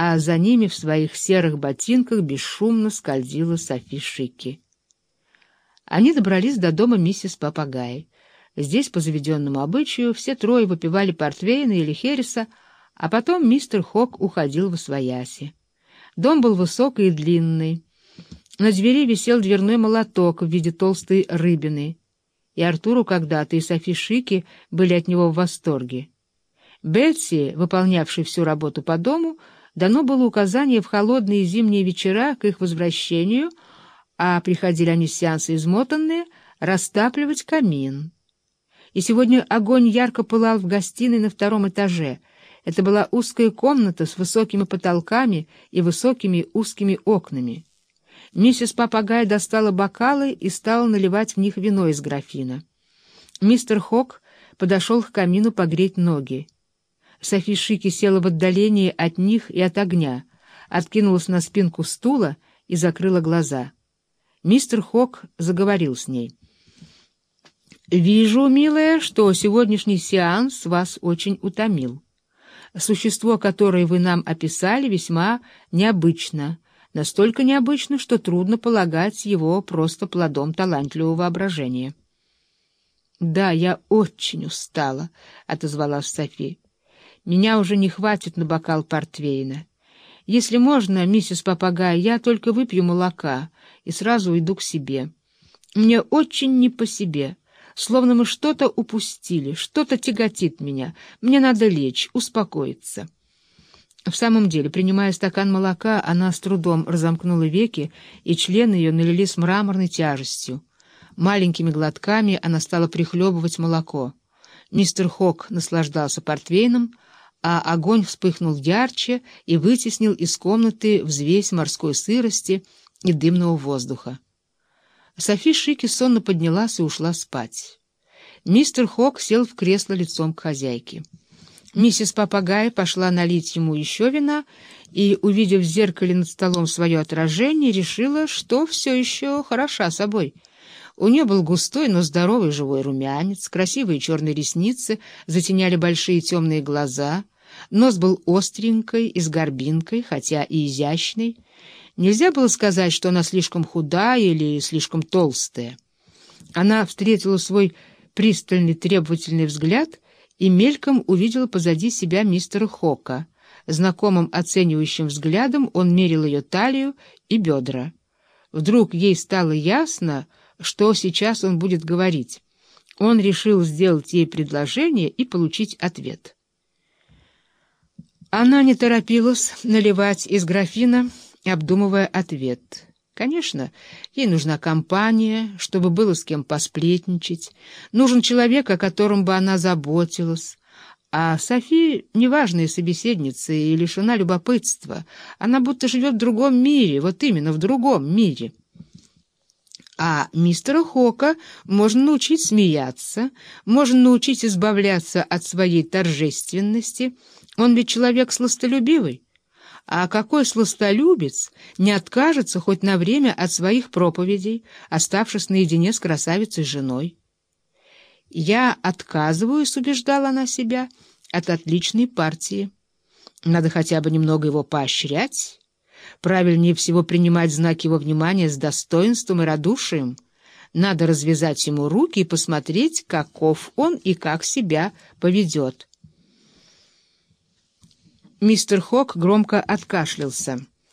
а за ними в своих серых ботинках бесшумно скользила Софи Шики. Они добрались до дома миссис Папагай. Здесь, по заведенному обычаю, все трое выпивали портвейна или хереса, а потом мистер Хок уходил в освояси. Дом был высокий и длинный. На двери висел дверной молоток в виде толстой рыбины, и Артуру когда-то и Софи Шики были от него в восторге. Бетси, выполнявшей всю работу по дому, дано было указание в холодные зимние вечера к их возвращению, а приходили они с сеанса измотанные, растапливать камин. И сегодня огонь ярко пылал в гостиной на втором этаже. Это была узкая комната с высокими потолками и высокими узкими окнами. Миссис Папагай достала бокалы и стала наливать в них вино из графина. Мистер Хок подошел к камину погреть ноги. Софи Шики села в отдалении от них и от огня, откинулась на спинку стула и закрыла глаза. Мистер Хок заговорил с ней. «Вижу, милая, что сегодняшний сеанс вас очень утомил. Существо, которое вы нам описали, весьма необычно» настолько необычно, что трудно полагать его просто плодом талантливого воображения. «Да, я очень устала», — отозвалась Софи. «Меня уже не хватит на бокал портвейна. Если можно, миссис Попагай, я только выпью молока и сразу уйду к себе. Мне очень не по себе, словно мы что-то упустили, что-то тяготит меня. Мне надо лечь, успокоиться». В самом деле, принимая стакан молока, она с трудом разомкнула веки, и члены ее налились мраморной тяжестью. Маленькими глотками она стала прихлебывать молоко. Мистер Хок наслаждался портвейном, а огонь вспыхнул ярче и вытеснил из комнаты взвесь морской сырости и дымного воздуха. Софи Шики сонно поднялась и ушла спать. Мистер Хок сел в кресло лицом к хозяйке. Миссис Папагай пошла налить ему еще вина и, увидев в зеркале над столом свое отражение, решила, что все еще хороша собой. У нее был густой, но здоровый живой румянец, красивые черные ресницы затеняли большие темные глаза, нос был остренькой и с горбинкой, хотя и изящный. Нельзя было сказать, что она слишком худая или слишком толстая. Она встретила свой пристальный требовательный взгляд — и мельком увидела позади себя мистера Хока. Знакомым оценивающим взглядом он мерил ее талию и бедра. Вдруг ей стало ясно, что сейчас он будет говорить. Он решил сделать ей предложение и получить ответ. Она не торопилась наливать из графина, обдумывая ответ — Конечно, ей нужна компания, чтобы было с кем посплетничать. Нужен человек, о котором бы она заботилась. А Софи — неважная собеседница и лишена любопытства. Она будто живет в другом мире, вот именно в другом мире. А мистера Хока можно научить смеяться, можно научить избавляться от своей торжественности. Он ведь человек сластолюбивый. А какой сластолюбец не откажется хоть на время от своих проповедей, оставшись наедине с красавицей женой? «Я отказываюсь», — убеждала она себя, — «от отличной партии. Надо хотя бы немного его поощрять. Правильнее всего принимать знак его внимания с достоинством и радушием. Надо развязать ему руки и посмотреть, каков он и как себя поведет». Мистер Хок громко откашлялся.